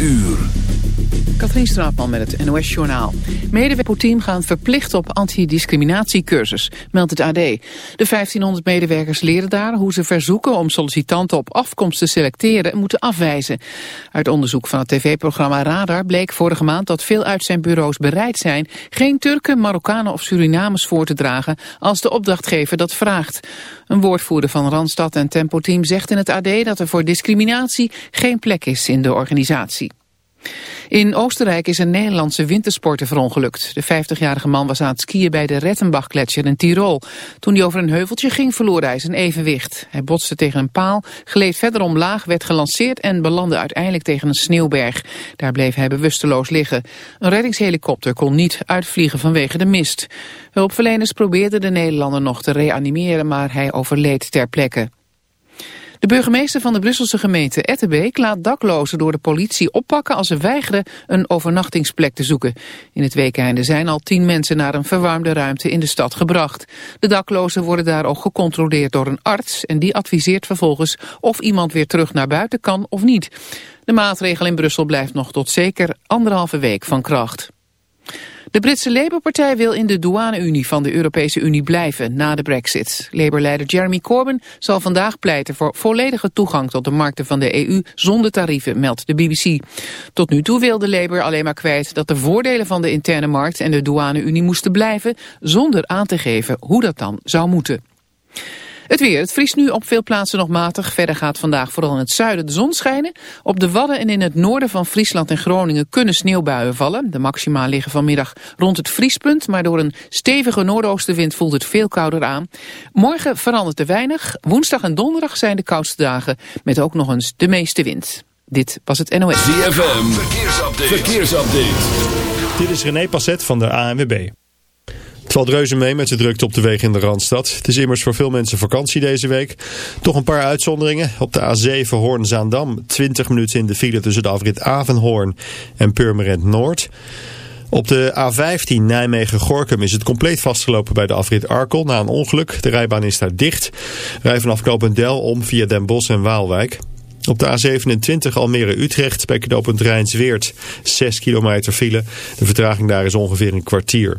uur. Katrien Straatman met het NOS-journaal. Medewerker team gaan verplicht op antidiscriminatiecursus, meldt het AD. De 1500 medewerkers leren daar hoe ze verzoeken om sollicitanten op afkomst te selecteren en moeten afwijzen. Uit onderzoek van het tv-programma Radar bleek vorige maand dat veel uitzendbureaus bereid zijn geen Turken, Marokkanen of Surinamers voor te dragen als de opdrachtgever dat vraagt. Een woordvoerder van Randstad en Tempo Team zegt in het AD dat er voor discriminatie geen plek is in de organisatie. In Oostenrijk is een Nederlandse wintersporter verongelukt. De 50-jarige man was aan het skiën bij de Rettenbach-gletsjer in Tirol. Toen hij over een heuveltje ging verloor hij zijn evenwicht. Hij botste tegen een paal, gleed verder omlaag, werd gelanceerd en belandde uiteindelijk tegen een sneeuwberg. Daar bleef hij bewusteloos liggen. Een reddingshelikopter kon niet uitvliegen vanwege de mist. Hulpverleners probeerden de Nederlander nog te reanimeren, maar hij overleed ter plekke. De burgemeester van de Brusselse gemeente Etterbeek laat daklozen door de politie oppakken als ze weigeren een overnachtingsplek te zoeken. In het weekende zijn al tien mensen naar een verwarmde ruimte in de stad gebracht. De daklozen worden daar ook gecontroleerd door een arts en die adviseert vervolgens of iemand weer terug naar buiten kan of niet. De maatregel in Brussel blijft nog tot zeker anderhalve week van kracht. De Britse Labour-partij wil in de douane-unie van de Europese Unie blijven na de brexit. Labour-leider Jeremy Corbyn zal vandaag pleiten voor volledige toegang tot de markten van de EU zonder tarieven, meldt de BBC. Tot nu toe wilde Labour alleen maar kwijt dat de voordelen van de interne markt en de douane-unie moesten blijven, zonder aan te geven hoe dat dan zou moeten. Het weer. Het vriest nu op veel plaatsen nog matig. Verder gaat vandaag vooral in het zuiden de zon schijnen. Op de Wadden en in het noorden van Friesland en Groningen kunnen sneeuwbuien vallen. De maxima liggen vanmiddag rond het vriespunt, maar door een stevige noordoostenwind voelt het veel kouder aan. Morgen verandert er weinig. Woensdag en donderdag zijn de koudste dagen, met ook nog eens de meeste wind. Dit was het NOS. ZFM. Verkeersupdate. Verkeersupdate. Dit is René Passet van de ANWB. Het valt reuze mee met de drukte op de weg in de Randstad. Het is immers voor veel mensen vakantie deze week. Toch een paar uitzonderingen. Op de A7 Hoorn-Zaandam 20 minuten in de file tussen de afrit Avenhoorn en Purmerend Noord. Op de A15 Nijmegen-Gorkum is het compleet vastgelopen bij de afrit Arkel na een ongeluk. De rijbaan is daar dicht. Rij vanaf knooppunt Del om via Den Bosch en Waalwijk. Op de A27 Almere-Utrecht bij knooppunt Rijnsweert 6 kilometer file. De vertraging daar is ongeveer een kwartier.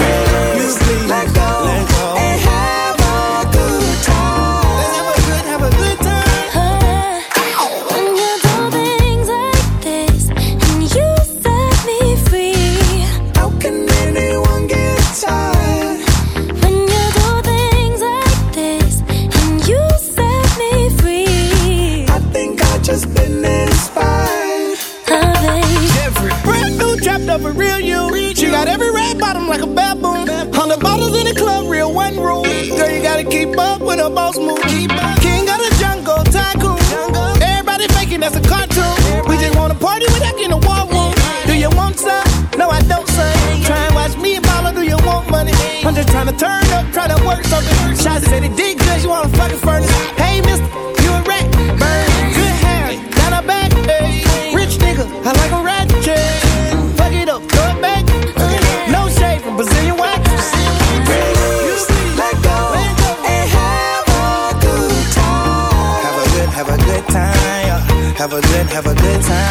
Just wanna party without a war room. Do you want some? No, I don't, son. Try and watch me and mama, do you want money? I'm just trying to turn up, trying to work something. Shots said it did good, you wanna fucking furnace. Hey, mister, you a rat. Burn, good hair, down a back. Hey, rich nigga, I like a rat. Fuck it up, throw it back. No shade from Brazilian wax. Let go and have a good time. Have a good, have a good time. Have a good, have a good time.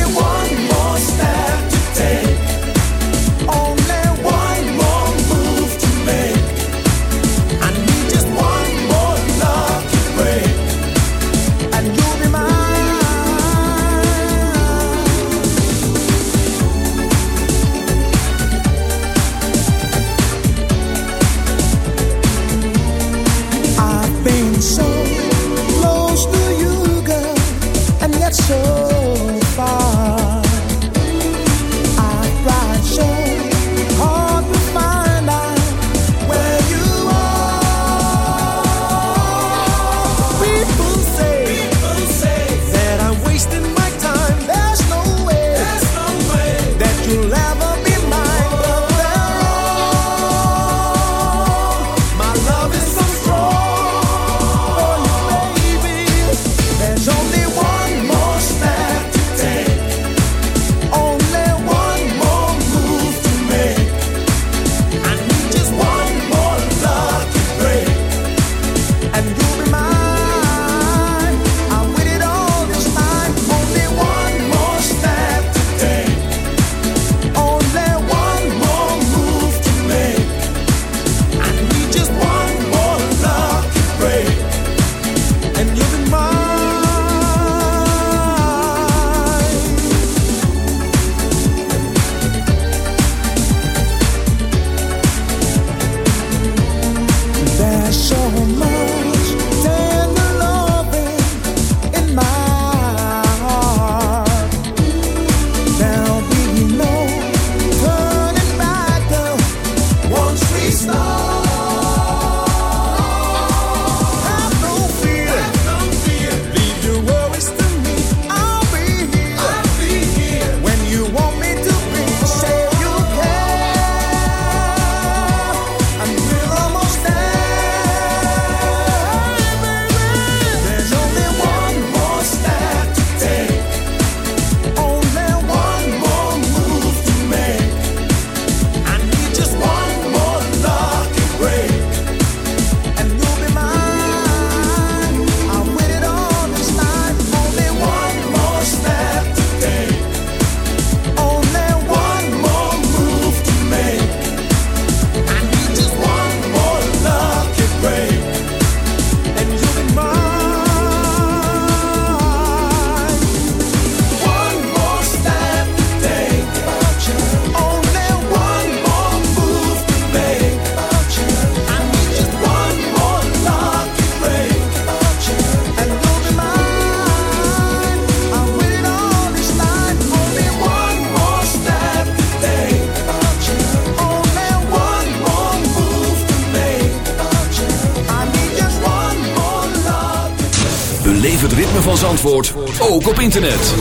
ook op internet.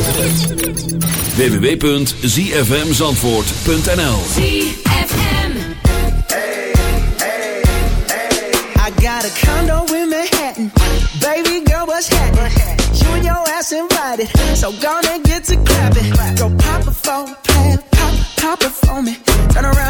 www.zfmzandvoort.nl ZFM. I got a condo in Manhattan. Baby girl, what's happening? You and your ass invited. So gonna get to clapping. Go pop it for a plan. Pop, pop it for me. Turn around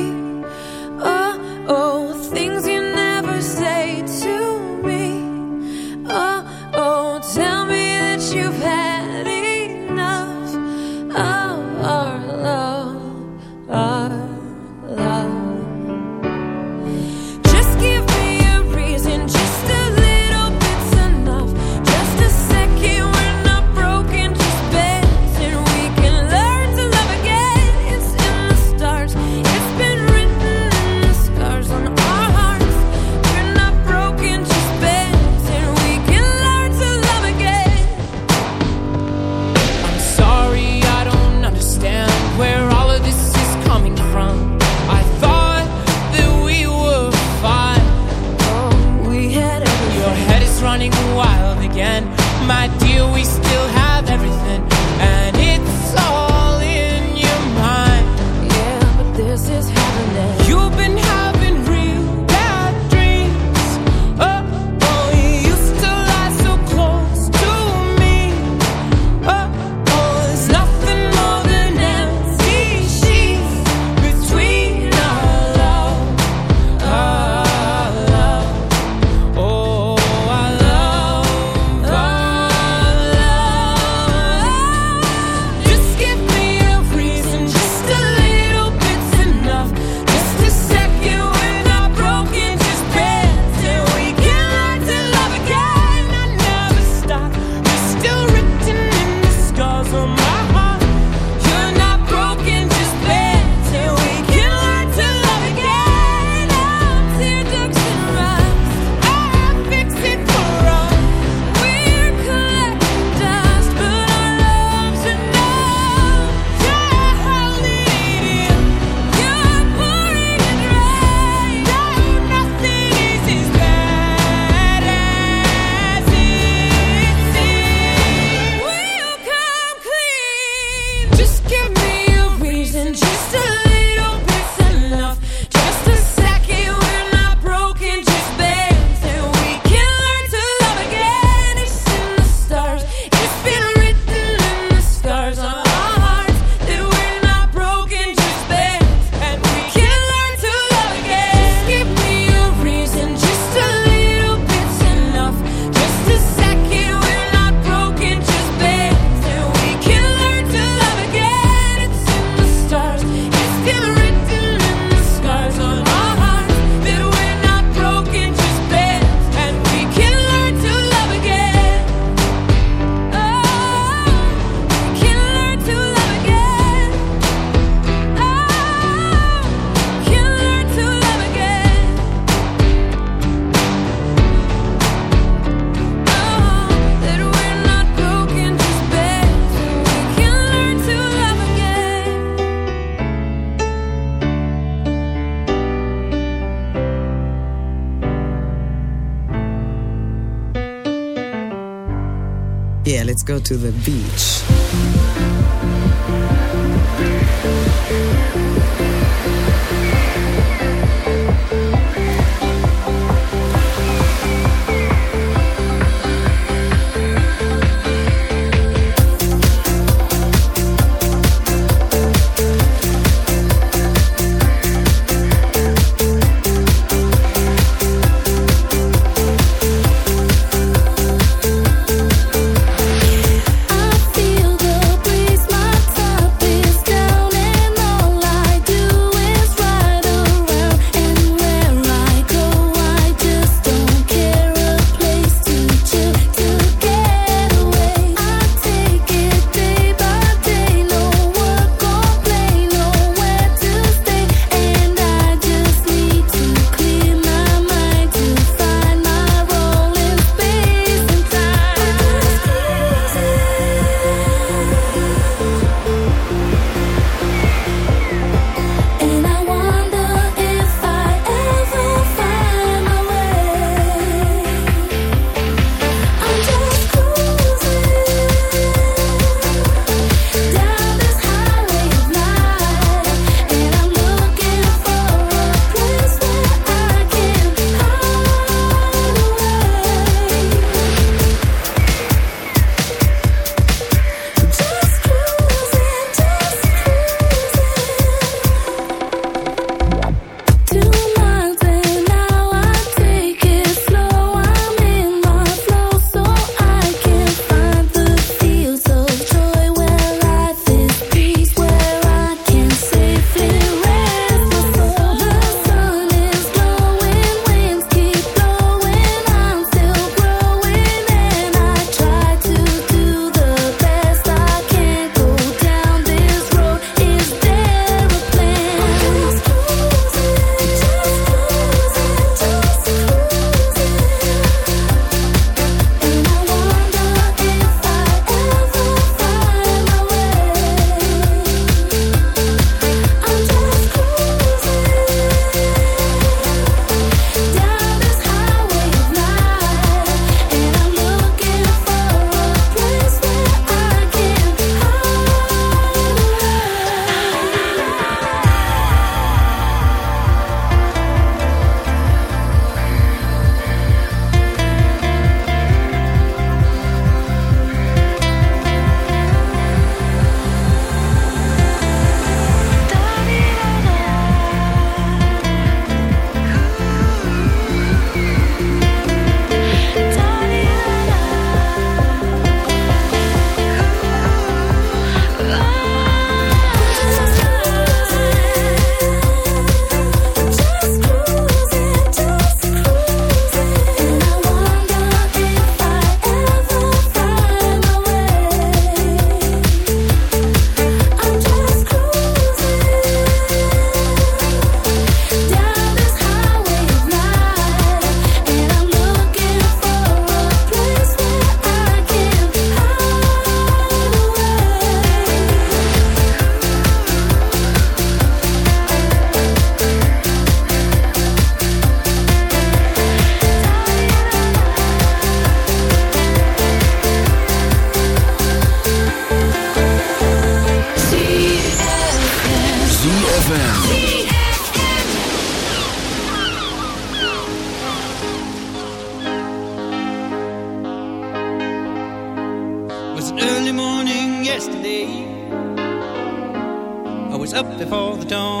To the beach. Before